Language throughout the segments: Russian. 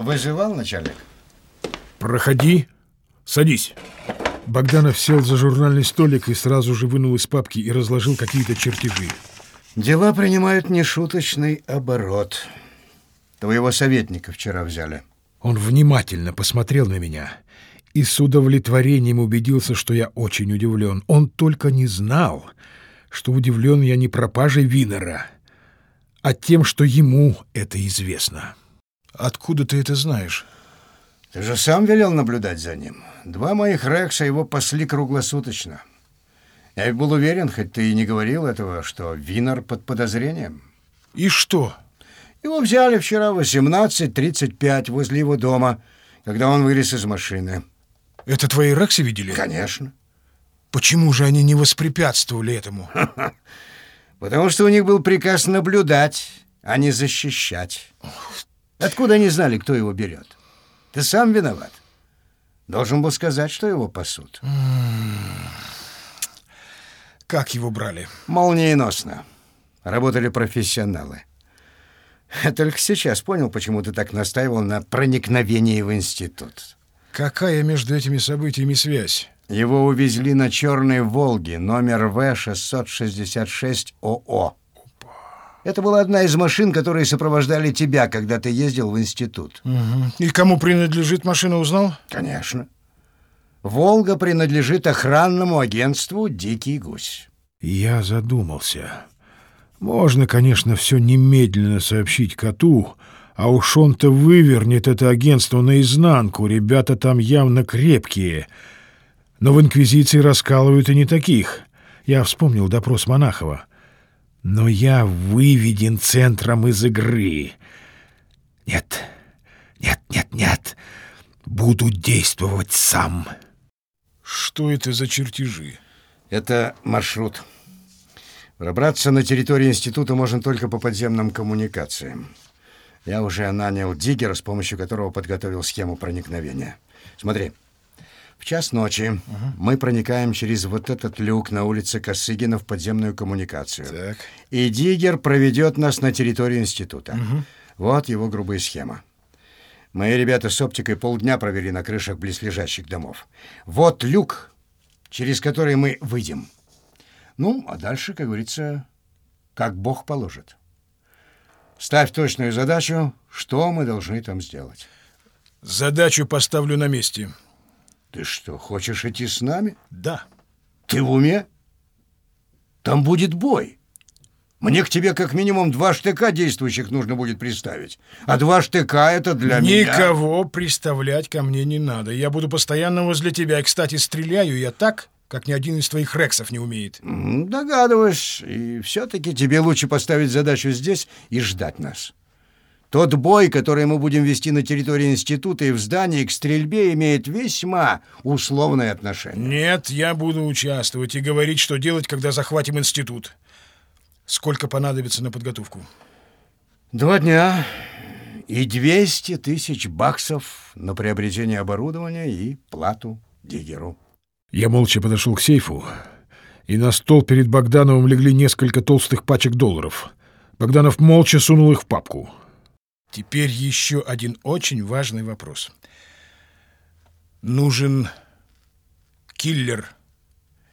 Вызывал начальник? Проходи, садись. Богданов сел за журнальный столик и сразу же вынул из папки и разложил какие-то чертежи. Дела принимают нешуточный оборот. Твоего советника вчера взяли. Он внимательно посмотрел на меня и с удовлетворением убедился, что я очень удивлен. Он только не знал, что удивлен я не пропажей Винера, а тем, что ему это известно. «Откуда ты это знаешь?» Ты же сам велел наблюдать за ним. Два моих Рекса его пасли круглосуточно. Я ведь был уверен, хоть ты и не говорил этого, что Винер под подозрением. И что? Его взяли вчера в 18.35 возле его дома, когда он вылез из машины. Это твои Рексы видели? Конечно. Почему же они не воспрепятствовали этому? Потому что у них был приказ наблюдать, а не защищать. Откуда они знали, кто его берет? Ты сам виноват. Должен был сказать, что его пасут. Как его брали? Молниеносно. Работали профессионалы. Я только сейчас понял, почему ты так настаивал на проникновении в институт. Какая между этими событиями связь? Его увезли на черной «Волге», номер В-666ОО. Это была одна из машин, которые сопровождали тебя, когда ты ездил в институт. Угу. И кому принадлежит машина, узнал? Конечно. «Волга» принадлежит охранному агентству «Дикий гусь». Я задумался. Можно, конечно, все немедленно сообщить коту, а уж он-то вывернет это агентство наизнанку, ребята там явно крепкие. Но в Инквизиции раскалывают и не таких. Я вспомнил допрос Монахова. Но я выведен центром из игры. Нет, нет, нет, нет. Буду действовать сам. Что это за чертежи? Это маршрут. Пробраться на территорию института можно только по подземным коммуникациям. Я уже нанял диггера, с помощью которого подготовил схему проникновения. Смотри, в час ночи угу. мы проникаем через вот этот люк на улице Косыгина в подземную коммуникацию. Так. И диггер проведет нас на территорию института. Угу. Вот его грубая схема. Мои ребята с оптикой полдня провели на крышах близлежащих домов. Вот люк, через который мы выйдем. Ну, а дальше, как говорится, как Бог положит. Ставь точную задачу, что мы должны там сделать. Задачу поставлю на месте. Ты что, хочешь идти с нами? Да. Ты в уме? Там будет бой. Мне к тебе как минимум два штыка действующих нужно будет представить. А два штыка — это для Никого меня... Никого представлять ко мне не надо. Я буду постоянно возле тебя. И, кстати, стреляю я так, как ни один из твоих рексов не умеет. Догадываюсь. И все-таки тебе лучше поставить задачу здесь и ждать нас. Тот бой, который мы будем вести на территории института и в здании к стрельбе, имеет весьма условное отношение. Нет, я буду участвовать и говорить, что делать, когда захватим институт. Сколько понадобится на подготовку? Два дня и 200 тысяч баксов на приобретение оборудования и плату диггеру. Я молча подошел к сейфу, и на стол перед Богдановым легли несколько толстых пачек долларов. Богданов молча сунул их в папку. Теперь еще один очень важный вопрос. Нужен киллер.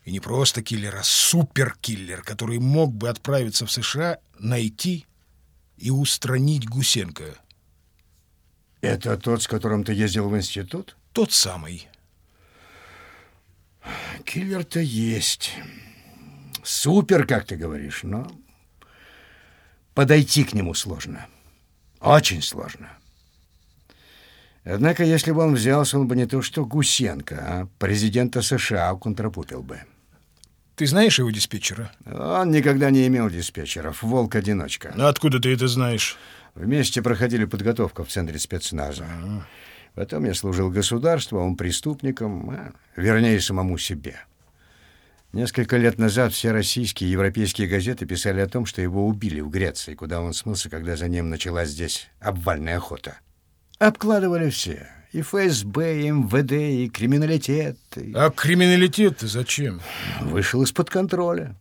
И не просто киллер, а суперкиллер, который мог бы отправиться в США, найти и устранить Гусенко. Это тот, с которым ты ездил в институт? Тот самый. Киллер-то есть. Супер, как ты говоришь, но подойти к нему сложно. Очень сложно. Однако, если бы он взялся, он бы не то что Гусенко, а президента США контрапупил бы. Ты знаешь его диспетчера? Он никогда не имел диспетчеров. Волк-одиночка. А откуда ты это знаешь? Вместе проходили подготовку в центре спецназа. А-а-а. Потом я служил государству, а он преступником, а, вернее, самому себе. Несколько лет назад все российские и европейские газеты писали о том, что его убили в Греции, куда он смылся, когда за ним началась здесь обвальная охота. Обкладывали все. И ФСБ, и МВД, и криминалитет. И... А криминалитет зачем? Вышел из-под контроля.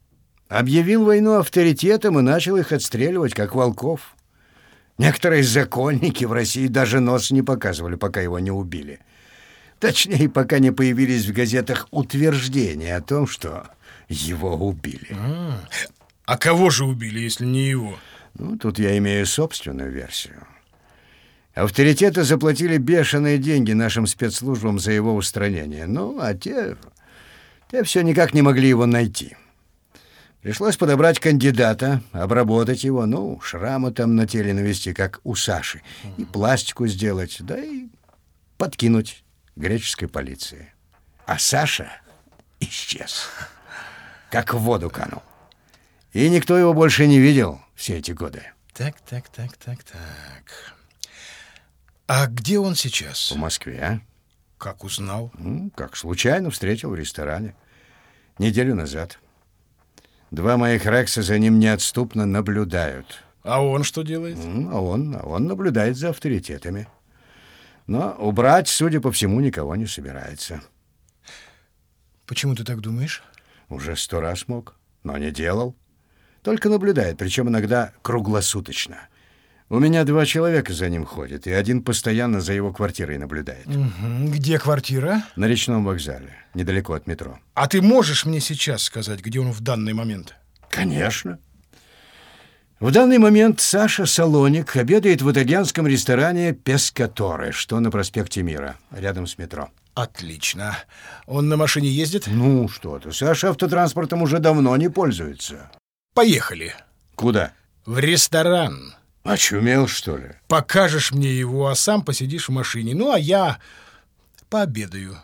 Объявил войну авторитетом и начал их отстреливать, как волков. Некоторые законники в России даже нос не показывали, пока его не убили. Точнее, пока не появились в газетах утверждения о том, что его убили. А, а кого же убили, если не его? Ну, тут я имею собственную версию. Авторитеты заплатили бешеные деньги нашим спецслужбам за его устранение. Ну, а те... те все никак не могли его найти. Пришлось подобрать кандидата, обработать его, ну, шрамы там на теле навести, как у Саши, и пластику сделать, да и подкинуть греческой полиции. А Саша исчез, как в воду канул. И никто его больше не видел все эти годы. Так, так, так, так, так. А где он сейчас? В Москве. Как узнал? Ну, как случайно встретил в ресторане. Неделю назад. Два моих Рекса за ним неотступно наблюдают. А он что делает? А он, а он наблюдает за авторитетами. Но убрать, судя по всему, никого не собирается. Почему ты так думаешь? Уже сто раз мог, но не делал. Только наблюдает, причем иногда круглосуточно. У меня два человека за ним ходят, и один постоянно за его квартирой наблюдает. Угу. Где квартира? На речном вокзале, недалеко от метро. А ты можешь мне сейчас сказать, где он в данный момент? Конечно. В данный момент Саша Салоник обедает в итальянском ресторане «Пескаторе», что на проспекте Мира, рядом с метро. Отлично. Он на машине ездит? Ну, что ты, Саша автотранспортом уже давно не пользуется. Поехали. Куда? В ресторан. Очумел, что ли? Покажешь мне его, а сам посидишь в машине. Ну, а я пообедаю.